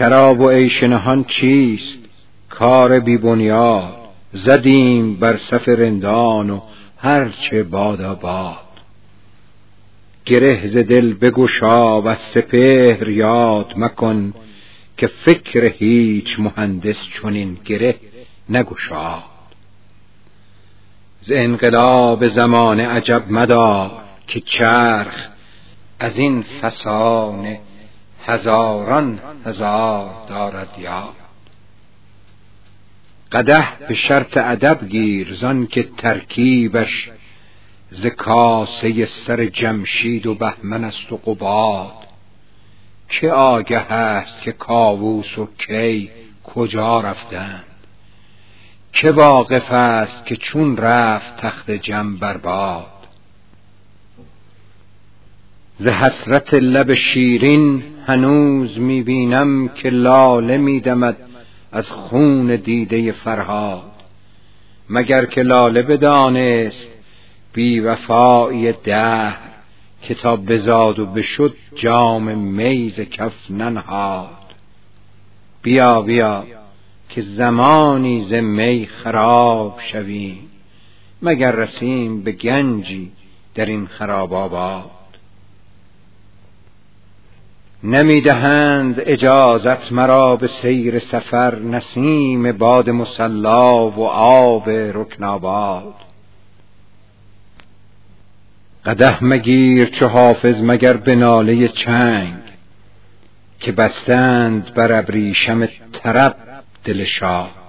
شراب و عیش نهان چیست؟ کار بی بنیاد. زدیم بر صف رندان و هرچه بادا باد گره ز دل بگشا و سپهر یاد مکن که فکر هیچ مهندس چنین گره نگشاد ز انقلاب زمان عجب مدار که چرخ از این فسانه هزاران هزار دارد یاد. قده به شرط ادب گیر زان که ترکیبش ز کاسه سر جمشید و بهمن است و قباد. که آگه است که کاووس و کی کجا رفتند؟ که واقف است که چون رفت تخت جم برباد ز حسرت لب شیرین هنوز می‌بینم که لاله میدمد از خون دیده فرهاد. مگر که لاله بدانست بی وفایی ده کتاب بزاد و بشد جام میز کف ننهاد. بیا بیا که زمانی ز می خراب شویم مگر رسیم به گنجی در این خراب آباد. نمی‌دهند اجازت مرا به سیر سفر نسیم باد مسلا و آب رکناباد. قده مگیر چو حافظ مگر به ناله چنگ که بستند بر ابریشم طرب دل شاد.